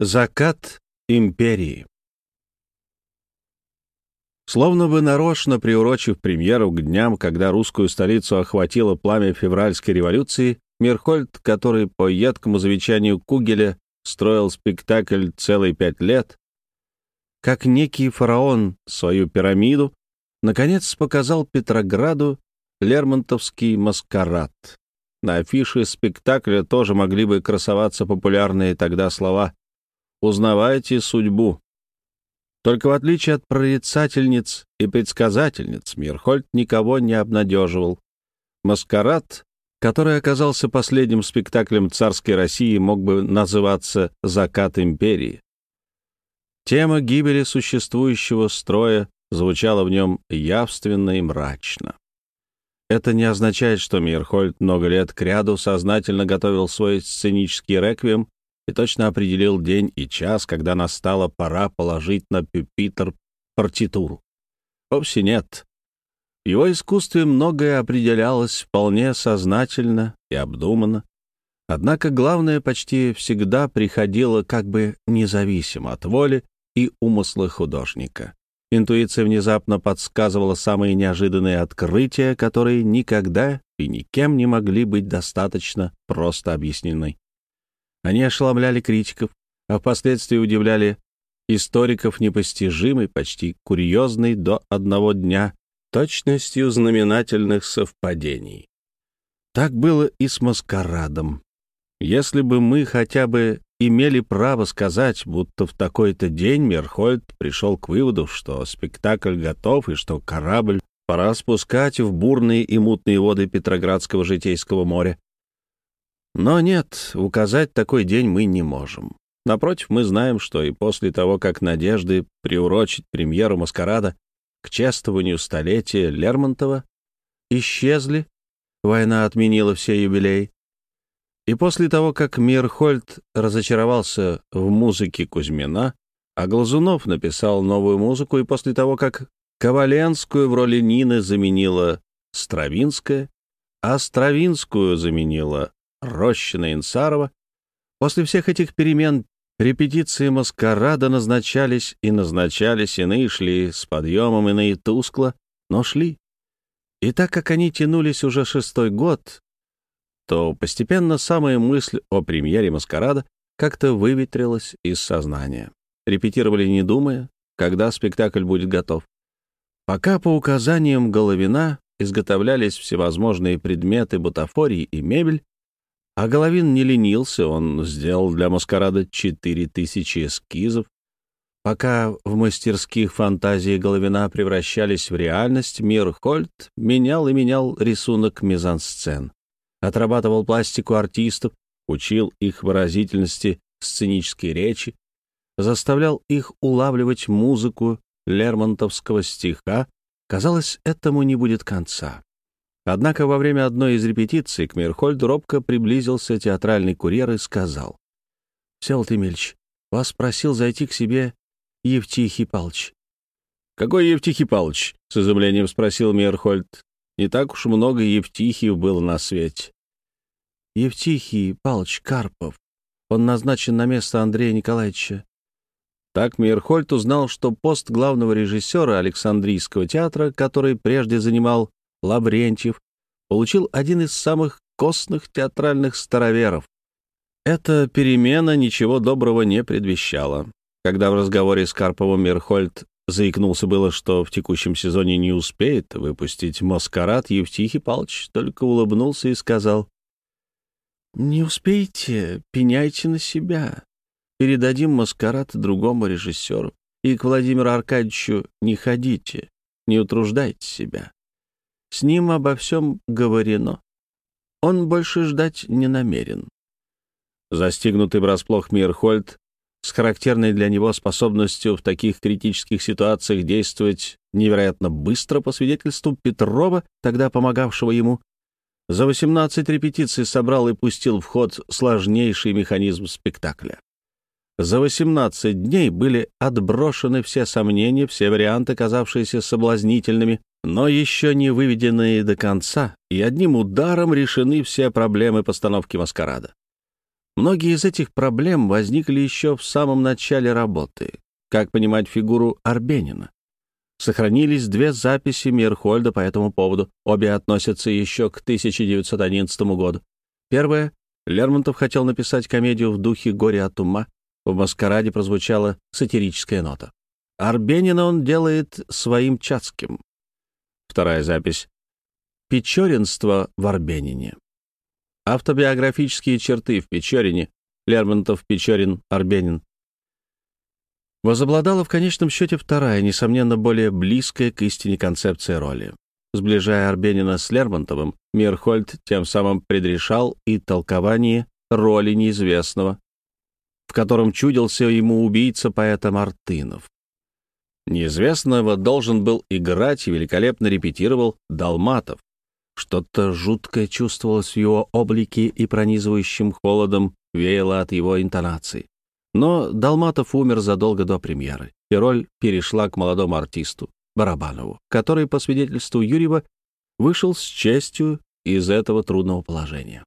Закат империи Словно бы нарочно приурочив премьеру к дням, когда русскую столицу охватило пламя февральской революции, Мирхольд, который по едкому завещанию Кугеля строил спектакль целые пять лет, как некий фараон свою пирамиду, наконец показал Петрограду Лермонтовский маскарад. На афише спектакля тоже могли бы красоваться популярные тогда слова «Узнавайте судьбу». Только в отличие от прорицательниц и предсказательниц, Мирхольд никого не обнадеживал. «Маскарад», который оказался последним спектаклем царской России, мог бы называться «Закат империи». Тема гибели существующего строя звучала в нем явственно и мрачно. Это не означает, что Мирхольд много лет кряду сознательно готовил свой сценический реквием и точно определил день и час, когда настала пора положить на пюпитр партитуру. Вовсе нет. В его искусстве многое определялось вполне сознательно и обдуманно. Однако главное почти всегда приходило как бы независимо от воли и умысла художника. Интуиция внезапно подсказывала самые неожиданные открытия, которые никогда и никем не могли быть достаточно просто объяснены. Они ошеломляли критиков, а впоследствии удивляли историков непостижимой, почти курьезной до одного дня точностью знаменательных совпадений. Так было и с маскарадом. Если бы мы хотя бы имели право сказать, будто в такой-то день Мерхольд пришел к выводу, что спектакль готов и что корабль пора спускать в бурные и мутные воды Петроградского житейского моря, но нет, указать такой день мы не можем. Напротив, мы знаем, что и после того, как надежды приурочить премьеру «Маскарада» к чествованию столетия Лермонтова исчезли, война отменила все юбилеи, и после того, как Мирхольд разочаровался в музыке Кузьмина, а Глазунов написал новую музыку, и после того, как Коваленскую в роли Нины заменила Стравинская, а Стравинскую заменила Рощина Инсарова. После всех этих перемен репетиции маскарада назначались и назначались, иные шли с подъемом, иные тускло, но шли. И так как они тянулись уже шестой год, то постепенно самая мысль о премьере маскарада как-то выветрилась из сознания. Репетировали не думая, когда спектакль будет готов. Пока по указаниям Головина изготовлялись всевозможные предметы бутафории и мебель, а Головин не ленился, он сделал для маскарада четыре тысячи эскизов. Пока в мастерских фантазии Головина превращались в реальность, мир Хольт менял и менял рисунок мизансцен, отрабатывал пластику артистов, учил их выразительности сценической речи, заставлял их улавливать музыку лермонтовского стиха. Казалось, этому не будет конца. Однако во время одной из репетиций к Мирхольду робко приблизился театральный курьер и сказал. «Всеволод Емельевич, вас просил зайти к себе Евтихий Палыч». «Какой Евтихий Палыч?» — с изумлением спросил Мирхольд. «Не так уж много Евтихиев было на свете». «Евтихий Палыч Карпов. Он назначен на место Андрея Николаевича». Так Мирхольд узнал, что пост главного режиссера Александрийского театра, который прежде занимал Лаврентьев, получил один из самых костных театральных староверов. Эта перемена ничего доброго не предвещала. Когда в разговоре с Карповым Мерхольд заикнулся было, что в текущем сезоне не успеет выпустить «Маскарад», Евтихий Палыч только улыбнулся и сказал, «Не успеете, пеняйте на себя. Передадим «Маскарад» другому режиссеру. И к Владимиру Аркадьевичу не ходите, не утруждайте себя. С ним обо всем говорено. Он больше ждать не намерен. Застигнутый врасплох Мирхольд с характерной для него способностью в таких критических ситуациях действовать невероятно быстро, по свидетельству Петрова, тогда помогавшего ему, за 18 репетиций собрал и пустил в ход сложнейший механизм спектакля. За 18 дней были отброшены все сомнения, все варианты, казавшиеся соблазнительными, но еще не выведенные до конца, и одним ударом решены все проблемы постановки маскарада. Многие из этих проблем возникли еще в самом начале работы. Как понимать фигуру Арбенина? Сохранились две записи Мирхольда по этому поводу. Обе относятся еще к 1911 году. Первая — Лермонтов хотел написать комедию в духе «Горе от ума». В «Маскараде» прозвучала сатирическая нота. Арбенина он делает своим Чацким. Вторая запись — «Печоринство в Арбенине». Автобиографические черты в Печорине, Лермонтов, Печорин, Арбенин. Возобладала в конечном счете вторая, несомненно, более близкая к истине концепция роли. Сближая Арбенина с Лермонтовым, Мирхольд тем самым предрешал и толкование роли неизвестного, в котором чудился ему убийца поэта Мартынов. Неизвестного должен был играть и великолепно репетировал Далматов, что-то жуткое чувствовалось в его облике и пронизывающим холодом веяло от его интонаций. Но Долматов умер задолго до премьеры, и роль перешла к молодому артисту, Барабанову, который, по свидетельству Юрьева, вышел с честью из этого трудного положения.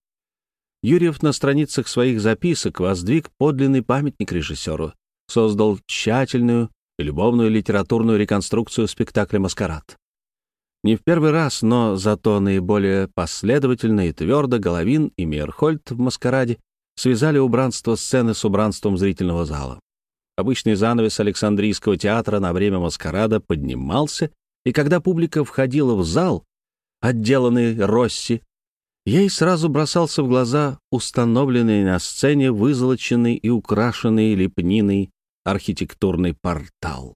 Юрьев на страницах своих записок воздвиг подлинный памятник режиссеру, создал тщательную любовную литературную реконструкцию спектакля «Маскарад». Не в первый раз, но зато наиболее последовательно и твердо Головин и Мейерхольд в «Маскараде» связали убранство сцены с убранством зрительного зала. Обычный занавес Александрийского театра на время «Маскарада» поднимался, и когда публика входила в зал, отделанный Росси, ей сразу бросался в глаза установленный на сцене вызолоченный и украшенный лепниной архитектурный портал.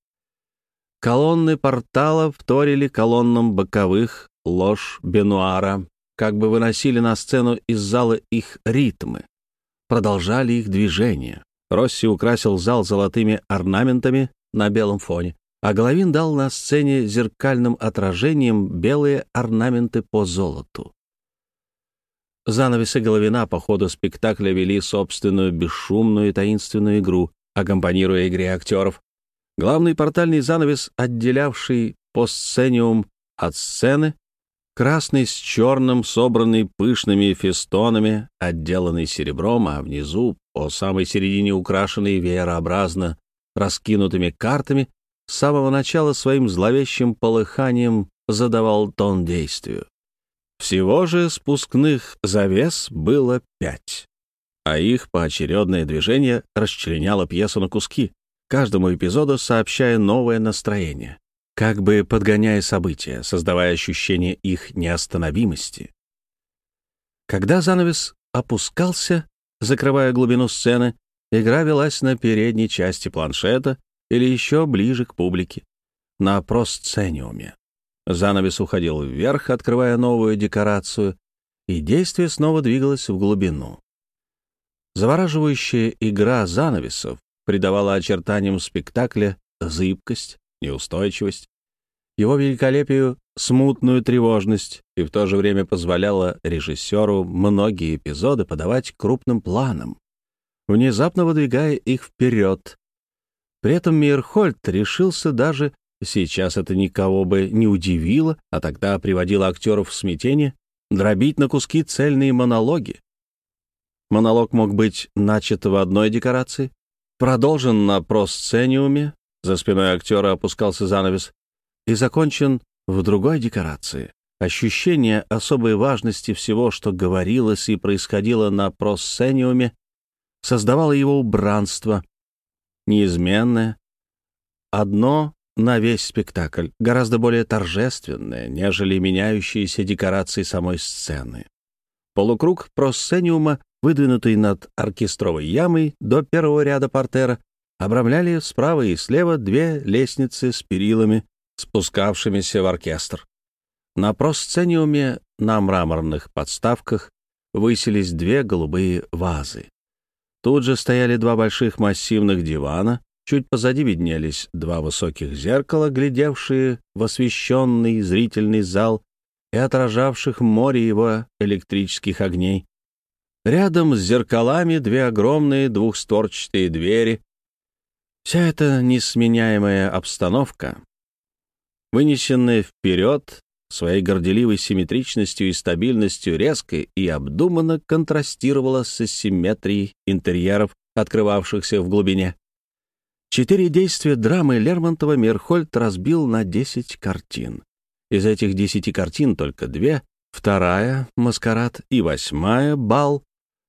Колонны портала вторили колоннам боковых лож Бенуара, как бы выносили на сцену из зала их ритмы, продолжали их движение. Росси украсил зал золотыми орнаментами на белом фоне, а Головин дал на сцене зеркальным отражением белые орнаменты по золоту. Занавесы Головина по ходу спектакля вели собственную бесшумную и таинственную игру, аккомпанируя игре актеров, Главный портальный занавес, отделявший постсцениум от сцены, красный с черным, собранный пышными фестонами, отделанный серебром, а внизу, по самой середине украшенный веерообразно раскинутыми картами, с самого начала своим зловещим полыханием задавал тон действию. Всего же спускных завес было пять, а их поочередное движение расчленяло пьесу на куски, каждому эпизоду сообщая новое настроение, как бы подгоняя события, создавая ощущение их неостановимости. Когда занавес опускался, закрывая глубину сцены, игра велась на передней части планшета или еще ближе к публике, на просцениуме. Занавес уходил вверх, открывая новую декорацию, и действие снова двигалось в глубину. Завораживающая игра занавесов придавала очертаниям спектакля зыбкость, неустойчивость, его великолепию смутную тревожность и в то же время позволяла режиссеру многие эпизоды подавать крупным планом, внезапно выдвигая их вперед. При этом Мейерхольд решился даже, сейчас это никого бы не удивило, а тогда приводило актеров в смятение, дробить на куски цельные монологи. Монолог мог быть начат в одной декорации, продолжен на просцениуме, за спиной актера опускался занавес, и закончен в другой декорации. Ощущение особой важности всего, что говорилось и происходило на просцениуме, создавало его убранство, неизменное, одно на весь спектакль, гораздо более торжественное, нежели меняющиеся декорации самой сцены. Полукруг просцениума выдвинутый над оркестровой ямой до первого ряда портера, обрамляли справа и слева две лестницы с перилами, спускавшимися в оркестр. На просцениуме на мраморных подставках высились две голубые вазы. Тут же стояли два больших массивных дивана, чуть позади виднелись два высоких зеркала, глядевшие в освещенный зрительный зал и отражавших море его электрических огней. Рядом с зеркалами две огромные двухстворчатые двери. Вся эта несменяемая обстановка, вынесенная вперед, своей горделивой симметричностью и стабильностью резко и обдуманно контрастировала с асимметрией интерьеров, открывавшихся в глубине. Четыре действия драмы Лермонтова Мерхольд разбил на десять картин. Из этих десяти картин только две, вторая — «Маскарад» и восьмая — «Бал»,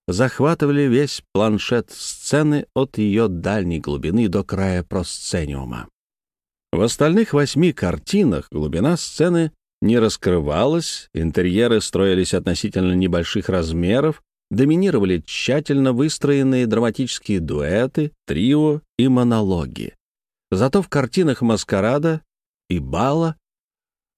захватывали весь планшет сцены от ее дальней глубины до края просцениума. В остальных восьми картинах глубина сцены не раскрывалась, интерьеры строились относительно небольших размеров, доминировали тщательно выстроенные драматические дуэты, трио и монологи. Зато в картинах «Маскарада» и «Бала»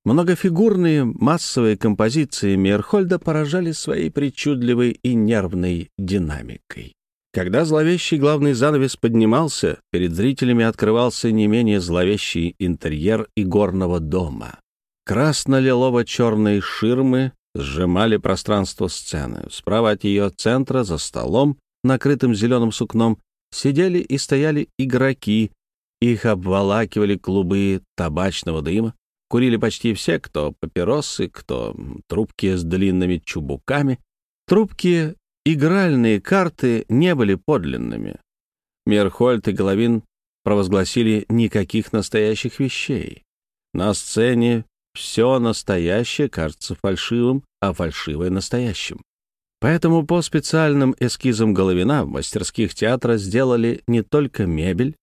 многофигурные массовые композиции Мейерхольда поражали своей причудливой и нервной динамикой. Когда зловещий главный занавес поднимался, перед зрителями открывался не менее зловещий интерьер игорного дома. Красно-лилово-черные ширмы сжимали пространство сцены. Справа от ее центра, за столом, накрытым зеленым сукном, сидели и стояли игроки. Их обволакивали клубы табачного дыма. Курили почти все, кто папиросы, кто трубки с длинными чубуками. Трубки игральные карты не были подлинными. Мерхольд и Головин провозгласили никаких настоящих вещей. На сцене все настоящее кажется фальшивым, а фальшивое — настоящим. Поэтому по специальным эскизам Головина в мастерских театра сделали не только мебель,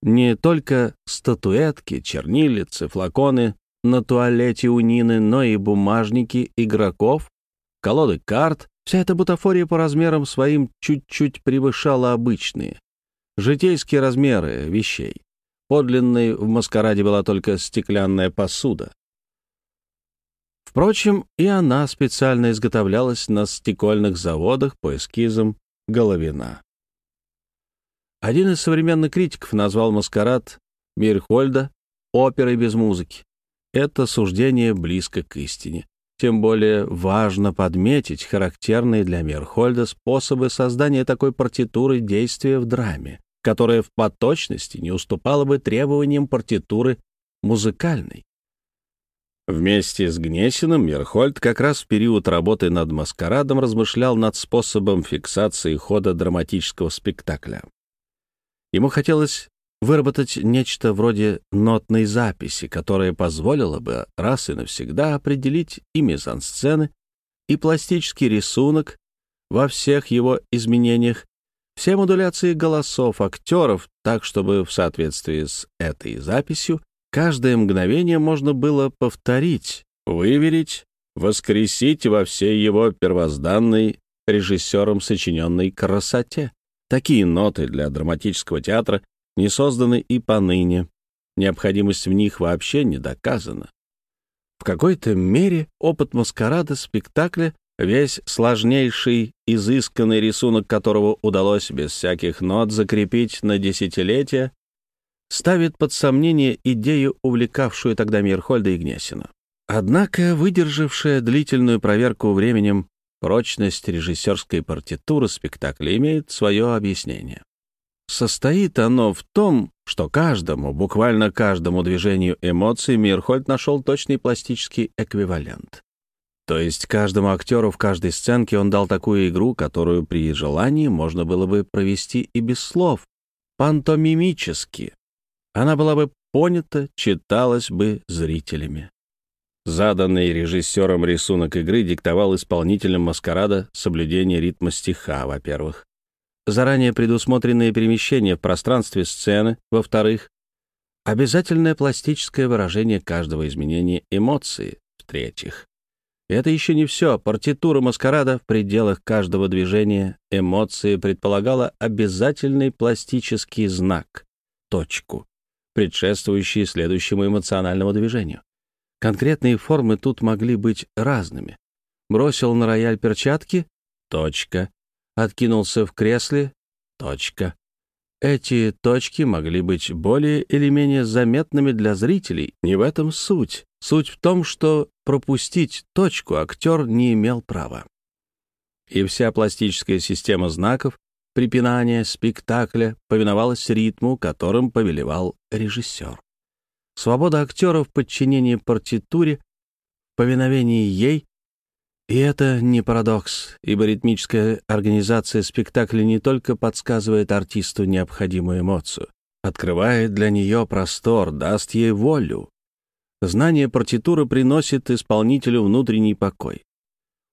не только статуэтки, чернилицы, флаконы на туалете у Нины, но и бумажники игроков, колоды карт. Вся эта бутафория по размерам своим чуть-чуть превышала обычные, житейские размеры вещей. Подлинной в маскараде была только стеклянная посуда. Впрочем, и она специально изготовлялась на стекольных заводах по эскизам Головина. Один из современных критиков назвал «Маскарад» Мирхольда оперой без музыки. Это суждение близко к истине. Тем более важно подметить характерные для Мирхольда способы создания такой партитуры действия в драме, которая в поточности не уступала бы требованиям партитуры музыкальной. Вместе с Гнесиным Мерхольд как раз в период работы над «Маскарадом» размышлял над способом фиксации хода драматического спектакля. Ему хотелось выработать нечто вроде нотной записи, которая позволила бы раз и навсегда определить и мизансцены, и пластический рисунок во всех его изменениях, все модуляции голосов актеров, так чтобы в соответствии с этой записью Каждое мгновение можно было повторить, выверить, воскресить во всей его первозданной режиссером сочиненной красоте. Такие ноты для драматического театра не созданы и поныне. Необходимость в них вообще не доказана. В какой-то мере опыт маскарада спектакля, весь сложнейший, изысканный рисунок которого удалось без всяких нот закрепить на десятилетия, ставит под сомнение идею, увлекавшую тогда Мирхольда и Гнесина. Однако, выдержавшая длительную проверку временем, прочность режиссерской партитуры спектакля имеет свое объяснение. Состоит оно в том, что каждому, буквально каждому движению эмоций Мирхольд нашел точный пластический эквивалент. То есть каждому актеру в каждой сценке он дал такую игру, которую при желании можно было бы провести и без слов, пантомимически, она была бы понята, читалась бы зрителями. Заданный режиссером рисунок игры диктовал исполнителям маскарада соблюдение ритма стиха, во-первых. Заранее предусмотренные перемещения в пространстве сцены, во-вторых. Обязательное пластическое выражение каждого изменения эмоции, в-третьих. Это еще не все. Партитура маскарада в пределах каждого движения эмоции предполагала обязательный пластический знак — точку предшествующие следующему эмоциональному движению. Конкретные формы тут могли быть разными. Бросил на рояль перчатки — точка. Откинулся в кресле — точка. Эти точки могли быть более или менее заметными для зрителей. Не в этом суть. Суть в том, что пропустить точку актер не имел права. И вся пластическая система знаков препинания спектакля повиновалась ритму, которым повелевал режиссер. Свобода актера в подчинении партитуре повиновении ей, и это не парадокс, ибо ритмическая организация спектакля не только подсказывает артисту необходимую эмоцию, открывает для нее простор, даст ей волю. Знание партитуры приносит исполнителю внутренний покой,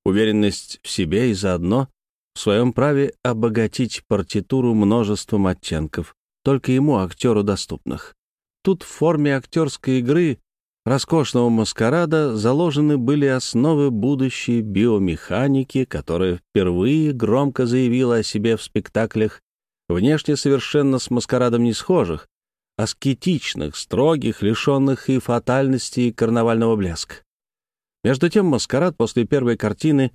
уверенность в себе и заодно в своем праве обогатить партитуру множеством оттенков, только ему, актеру, доступных. Тут в форме актерской игры роскошного маскарада заложены были основы будущей биомеханики, которая впервые громко заявила о себе в спектаклях, внешне совершенно с маскарадом не схожих, аскетичных, строгих, лишенных и фатальности и карнавального блеска. Между тем маскарад после первой картины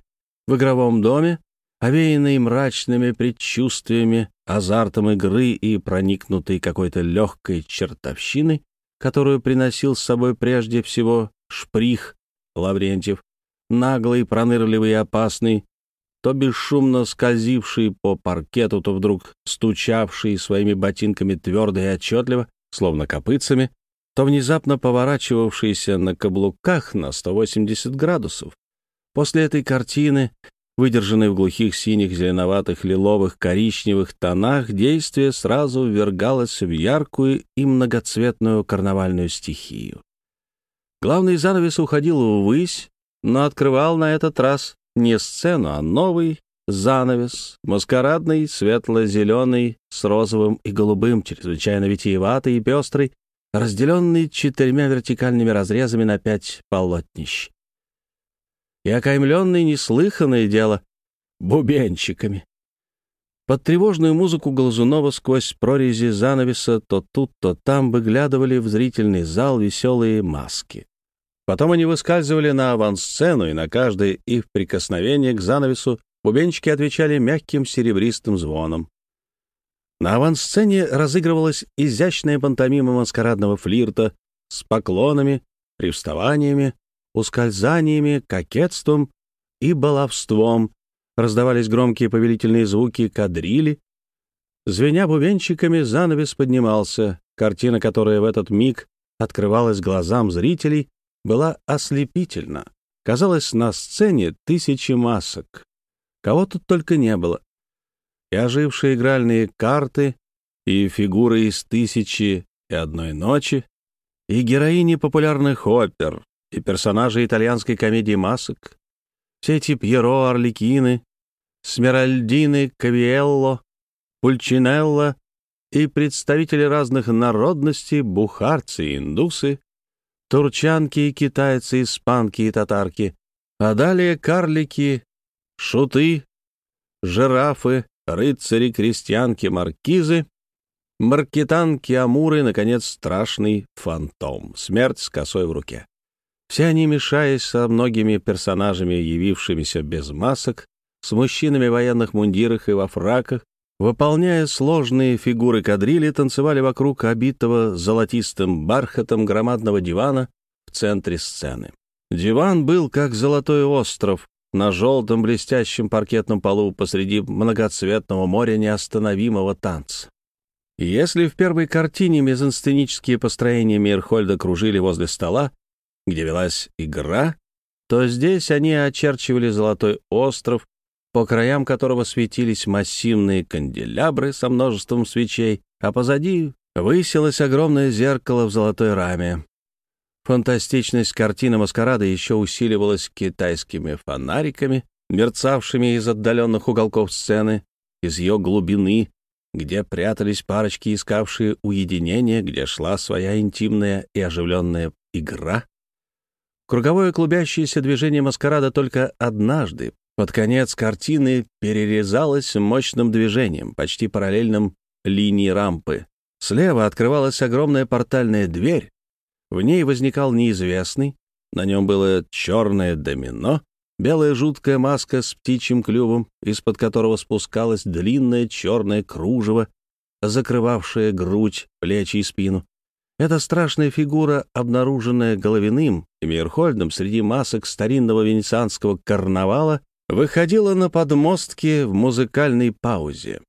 в игровом доме, овеянный мрачными предчувствиями, азартом игры и проникнутый какой-то легкой чертовщиной, которую приносил с собой прежде всего шприх Лаврентьев, наглый, пронырливый и опасный, то бесшумно скользивший по паркету, то вдруг стучавший своими ботинками твердо и отчетливо, словно копытцами, то внезапно поворачивавшийся на каблуках на 180 градусов. После этой картины выдержанной в глухих синих, зеленоватых, лиловых, коричневых тонах, действие сразу ввергалось в яркую и многоцветную карнавальную стихию. Главный занавес уходил ввысь, но открывал на этот раз не сцену, а новый занавес, маскарадный, светло-зеленый, с розовым и голубым, чрезвычайно витиеватый и пестрый, разделенный четырьмя вертикальными разрезами на пять полотнищ и окаймленный неслыханное дело бубенчиками. Под тревожную музыку Глазунова сквозь прорези занавеса то тут, то там выглядывали в зрительный зал веселые маски. Потом они выскальзывали на авансцену, и на каждое их прикосновение к занавесу бубенчики отвечали мягким серебристым звоном. На авансцене разыгрывалась изящная пантомима маскарадного флирта с поклонами, привставаниями, ускользаниями, кокетством и баловством. Раздавались громкие повелительные звуки кадрили. Звеня бубенчиками, занавес поднимался. Картина, которая в этот миг открывалась глазам зрителей, была ослепительна. Казалось, на сцене тысячи масок. Кого тут только не было. И ожившие игральные карты, и фигуры из «Тысячи и одной ночи», и героини популярных опер, и персонажи итальянской комедии масок, все эти Пьеро, Орликины, Смеральдины, Кавиелло, Пульчинелло и представители разных народностей, бухарцы индусы, турчанки и китайцы, испанки и татарки, а далее карлики, шуты, жирафы, рыцари, крестьянки, маркизы, маркетанки, амуры, наконец, страшный фантом, смерть с косой в руке. Все они, мешаясь со многими персонажами, явившимися без масок, с мужчинами в военных мундирах и во фраках, выполняя сложные фигуры кадрили, танцевали вокруг обитого золотистым бархатом громадного дивана в центре сцены. Диван был как золотой остров на желтом блестящем паркетном полу посреди многоцветного моря неостановимого танца. если в первой картине мезонсценические построения Мирхольда кружили возле стола, где велась игра, то здесь они очерчивали золотой остров, по краям которого светились массивные канделябры со множеством свечей, а позади высилось огромное зеркало в золотой раме. Фантастичность картины маскарада еще усиливалась китайскими фонариками, мерцавшими из отдаленных уголков сцены, из ее глубины, где прятались парочки, искавшие уединение, где шла своя интимная и оживленная игра. Круговое клубящееся движение маскарада только однажды, под конец картины, перерезалось мощным движением, почти параллельным линии рампы. Слева открывалась огромная портальная дверь. В ней возникал неизвестный, на нем было черное домино, белая жуткая маска с птичьим клювом, из-под которого спускалось длинное черное кружево, закрывавшее грудь, плечи и спину. Эта страшная фигура, обнаруженная Головиным и Мейерхольдом среди масок старинного венецианского карнавала, выходила на подмостки в музыкальной паузе.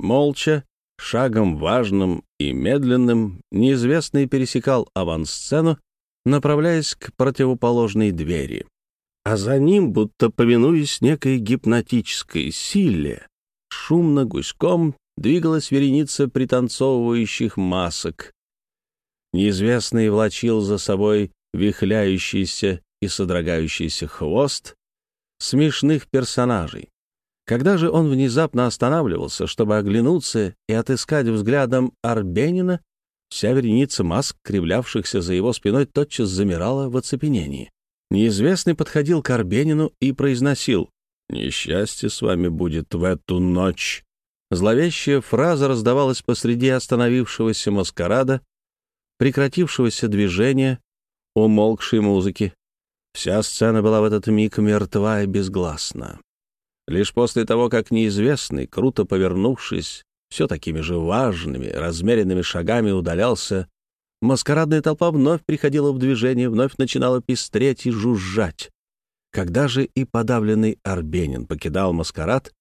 Молча, шагом важным и медленным, неизвестный пересекал авансцену направляясь к противоположной двери. А за ним, будто повинуясь некой гипнотической силе, шумно гуськом двигалась вереница пританцовывающих масок. Неизвестный влачил за собой вихляющийся и содрогающийся хвост смешных персонажей. Когда же он внезапно останавливался, чтобы оглянуться и отыскать взглядом Арбенина, вся вереница маск, кривлявшихся за его спиной, тотчас замирала в оцепенении. Неизвестный подходил к Арбенину и произносил «Несчастье с вами будет в эту ночь». Зловещая фраза раздавалась посреди остановившегося маскарада, прекратившегося движения, умолкшей музыки. Вся сцена была в этот миг мертва и безгласна. Лишь после того, как неизвестный, круто повернувшись, все такими же важными, размеренными шагами удалялся, маскарадная толпа вновь приходила в движение, вновь начинала пестреть и жужжать. Когда же и подавленный Арбенин покидал маскарад,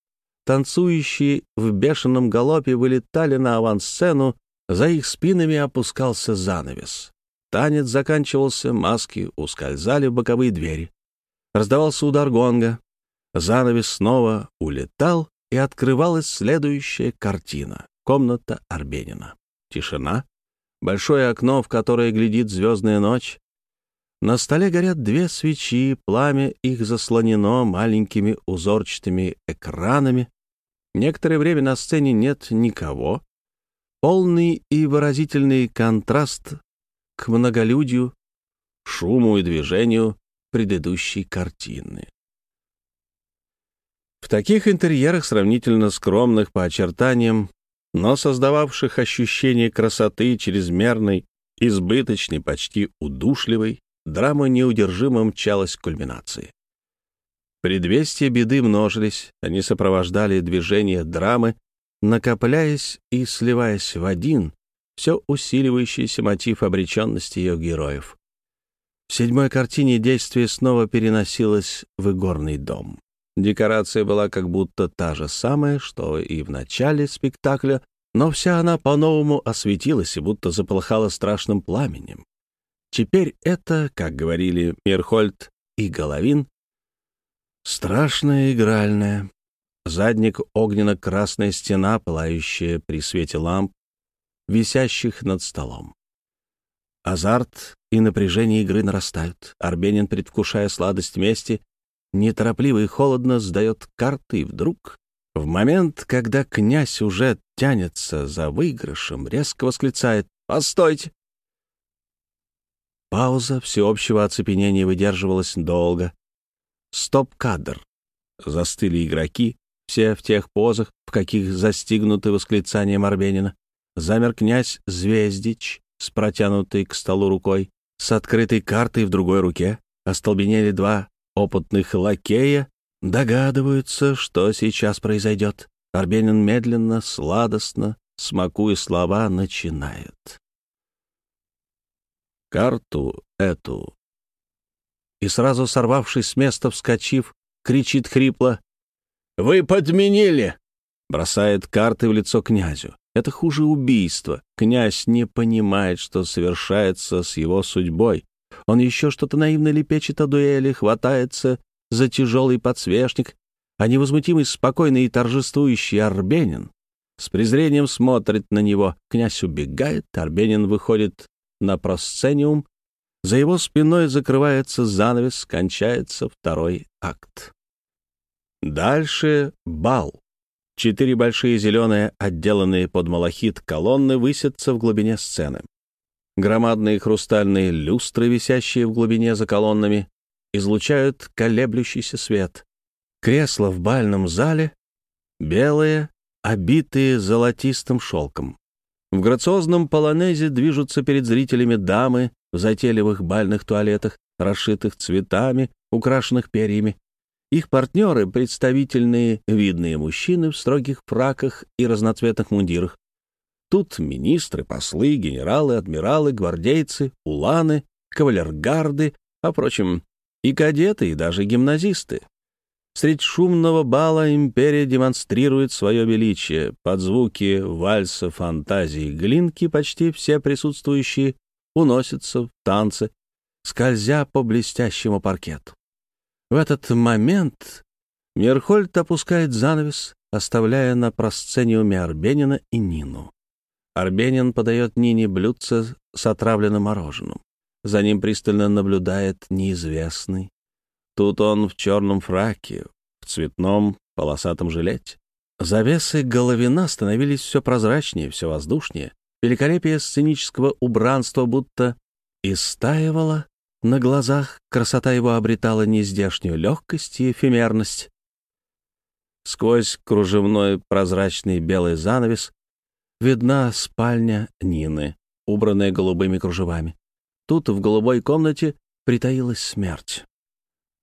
танцующие в бешеном галопе вылетали на авансцену, за их спинами опускался занавес. Танец заканчивался, маски ускользали в боковые двери. Раздавался удар гонга, занавес снова улетал, и открывалась следующая картина. Комната Арбенина. Тишина. Большое окно, в которое глядит звездная ночь. На столе горят две свечи, пламя их заслонено маленькими узорчатыми экранами. Некоторое время на сцене нет никого. Полный и выразительный контраст к многолюдью, шуму и движению предыдущей картины. В таких интерьерах, сравнительно скромных по очертаниям, но создававших ощущение красоты чрезмерной, избыточной, почти удушливой, драма неудержимо мчалась к кульминации. Предвестия беды множились, они сопровождали движение драмы, накопляясь и сливаясь в один, все усиливающийся мотив обреченности ее героев. В седьмой картине действие снова переносилось в игорный дом. Декорация была как будто та же самая, что и в начале спектакля, но вся она по-новому осветилась и будто заполыхала страшным пламенем. Теперь это, как говорили Мирхольд и Головин, страшная игральная. Задник огненно-красная стена, пылающая при свете ламп, висящих над столом. Азарт и напряжение игры нарастают. Арбенин, предвкушая сладость мести, неторопливо и холодно сдает карты, и вдруг, в момент, когда князь уже тянется за выигрышем, резко восклицает «Постойте!» Пауза всеобщего оцепенения выдерживалась долго. Стоп-кадр. Застыли игроки, все в тех позах, в каких застигнуты восклицанием Арбенина. Замер князь Звездич с протянутой к столу рукой, с открытой картой в другой руке. Остолбенели два опытных лакея, догадываются, что сейчас произойдет. Арбенин медленно, сладостно, смакуя слова, начинает карту эту. И сразу сорвавшись с места, вскочив, кричит хрипло «Вы подменили!» Бросает карты в лицо князю. Это хуже убийства. Князь не понимает, что совершается с его судьбой. Он еще что-то наивно лепечет о дуэли, хватается за тяжелый подсвечник, а невозмутимый, спокойный и торжествующий Арбенин с презрением смотрит на него. Князь убегает, Арбенин выходит на просцениум, за его спиной закрывается занавес, кончается второй акт. Дальше бал. Четыре большие зеленые, отделанные под малахит колонны, высятся в глубине сцены. Громадные хрустальные люстры, висящие в глубине за колоннами, излучают колеблющийся свет. Кресла в бальном зале белые, обитые золотистым шелком. В грациозном полонезе движутся перед зрителями дамы в затейливых бальных туалетах, расшитых цветами, украшенных перьями. Их партнеры — представительные видные мужчины в строгих фраках и разноцветных мундирах. Тут министры, послы, генералы, адмиралы, гвардейцы, уланы, кавалергарды, а, впрочем, и кадеты, и даже гимназисты. Средь шумного бала империя демонстрирует свое величие. Под звуки вальса, фантазии, глинки почти все присутствующие уносятся в танцы. скользя по блестящему паркету. В этот момент Мирхольд опускает занавес, оставляя на просцениуме Арбенина и Нину. Арбенин подает Нине блюдце с отравленным мороженым. За ним пристально наблюдает неизвестный. Тут он в черном фраке, в цветном полосатом жилете. Завесы головина становились все прозрачнее, все воздушнее. Великолепие сценического убранства будто истаивало на глазах, красота его обретала нездешнюю легкость и эфемерность. Сквозь кружевной прозрачный белый занавес видна спальня Нины, убранная голубыми кружевами. Тут, в голубой комнате, притаилась смерть.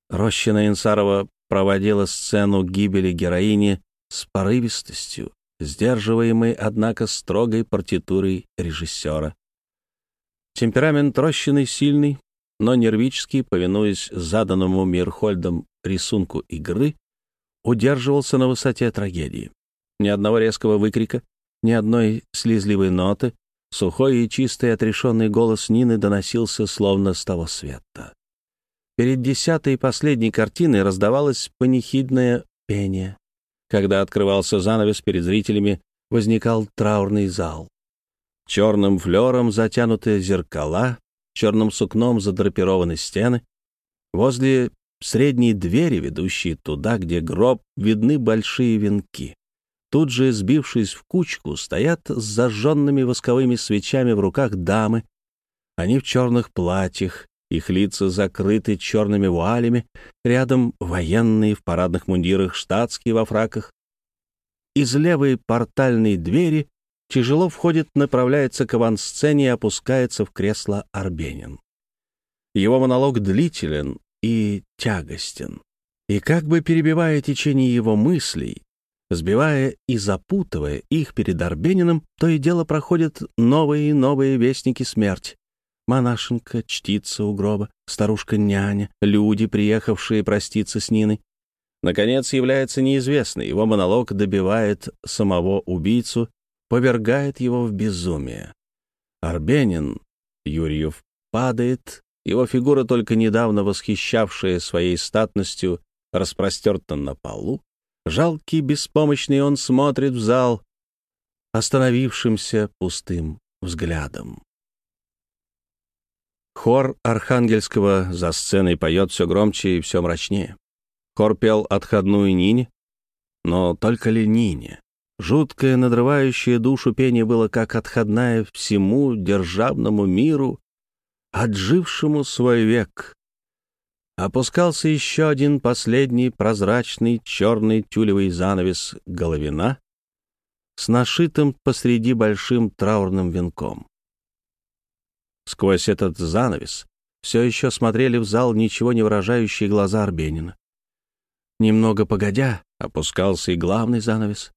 Рощина Инсарова проводила сцену гибели героини с порывистостью, сдерживаемой, однако, строгой партитурой режиссера. Темперамент Рощины сильный, но нервический, повинуясь заданному Мирхольдом рисунку игры, удерживался на высоте трагедии. Ни одного резкого выкрика, ни одной слезливой ноты, сухой и чистый отрешенный голос Нины доносился словно с того света. Перед десятой и последней картиной раздавалось панихидное пение. Когда открывался занавес перед зрителями, возникал траурный зал. Черным флером затянутые зеркала, черным сукном задрапированы стены. Возле средней двери, ведущей туда, где гроб, видны большие венки. Тут же, сбившись в кучку, стоят с зажженными восковыми свечами в руках дамы. Они в черных платьях, их лица закрыты черными вуалями, рядом военные в парадных мундирах, штатские во фраках. Из левой портальной двери тяжело входит, направляется к авансцене и опускается в кресло Арбенин. Его монолог длителен, и тягостен. И как бы перебивая течение его мыслей, сбивая и запутывая их перед Арбениным, то и дело проходят новые и новые вестники смерти. Монашенка, чтица у гроба, старушка-няня, люди, приехавшие проститься с Ниной. Наконец является неизвестный, его монолог добивает самого убийцу, повергает его в безумие. Арбенин, Юрьев, падает его фигура, только недавно восхищавшая своей статностью, распростерта на полу. Жалкий, беспомощный он смотрит в зал остановившимся пустым взглядом. Хор Архангельского за сценой поет все громче и все мрачнее. Хор пел отходную Нине, но только ли Нине? Жуткое, надрывающее душу пение было как отходная всему державному миру, отжившему свой век. Опускался еще один последний прозрачный черный тюлевый занавес головина с нашитым посреди большим траурным венком. Сквозь этот занавес все еще смотрели в зал ничего не выражающие глаза Арбенина. Немного погодя, опускался и главный занавес.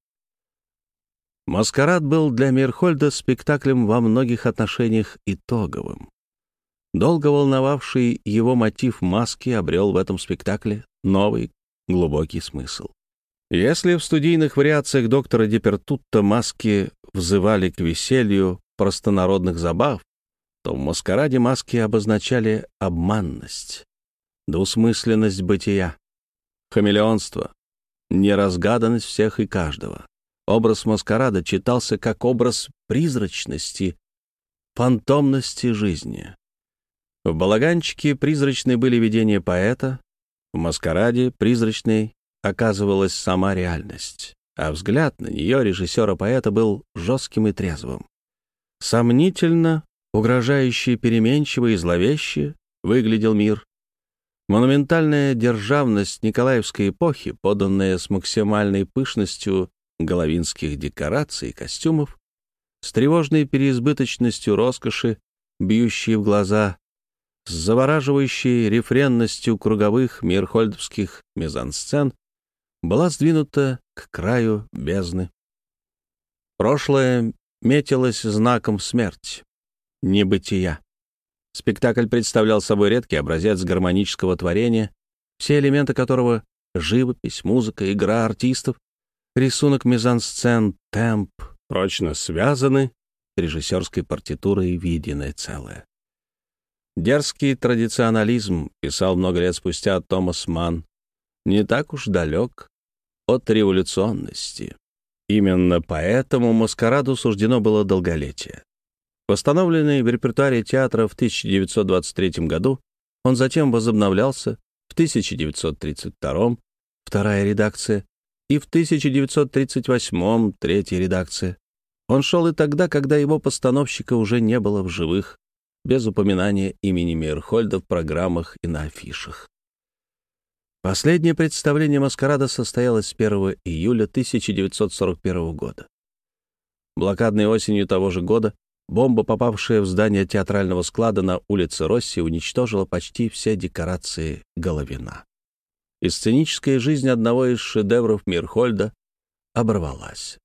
«Маскарад» был для Мирхольда спектаклем во многих отношениях итоговым. Долго волновавший его мотив маски обрел в этом спектакле новый глубокий смысл. Если в студийных вариациях доктора Дипертутта маски взывали к веселью простонародных забав, то в маскараде маски обозначали обманность, двусмысленность бытия, хамелеонство, неразгаданность всех и каждого. Образ маскарада читался как образ призрачности, фантомности жизни. В «Балаганчике» призрачны были видения поэта, в «Маскараде» призрачной оказывалась сама реальность, а взгляд на нее режиссера-поэта был жестким и трезвым. Сомнительно, угрожающе переменчиво и зловеще выглядел мир. Монументальная державность Николаевской эпохи, поданная с максимальной пышностью головинских декораций и костюмов, с тревожной переизбыточностью роскоши, бьющей в глаза, с завораживающей рефренностью круговых мирхольдовских мизансцен была сдвинута к краю бездны. Прошлое метилось знаком смерти, небытия. Спектакль представлял собой редкий образец гармонического творения, все элементы которого — живопись, музыка, игра артистов, рисунок мизансцен, темп — прочно связаны режиссерской партитурой в единое целое. Дерзкий традиционализм, писал много лет спустя Томас Манн, не так уж далек от революционности. Именно поэтому маскараду суждено было долголетие. Восстановленный в репертуаре театра в 1923 году, он затем возобновлялся в 1932 вторая редакция, и в 1938 третья редакция. Он шел и тогда, когда его постановщика уже не было в живых, без упоминания имени Мейерхольда в программах и на афишах. Последнее представление «Маскарада» состоялось 1 июля 1941 года. Блокадной осенью того же года бомба, попавшая в здание театрального склада на улице Росси, уничтожила почти все декорации Головина. И сценическая жизнь одного из шедевров Мирхольда оборвалась.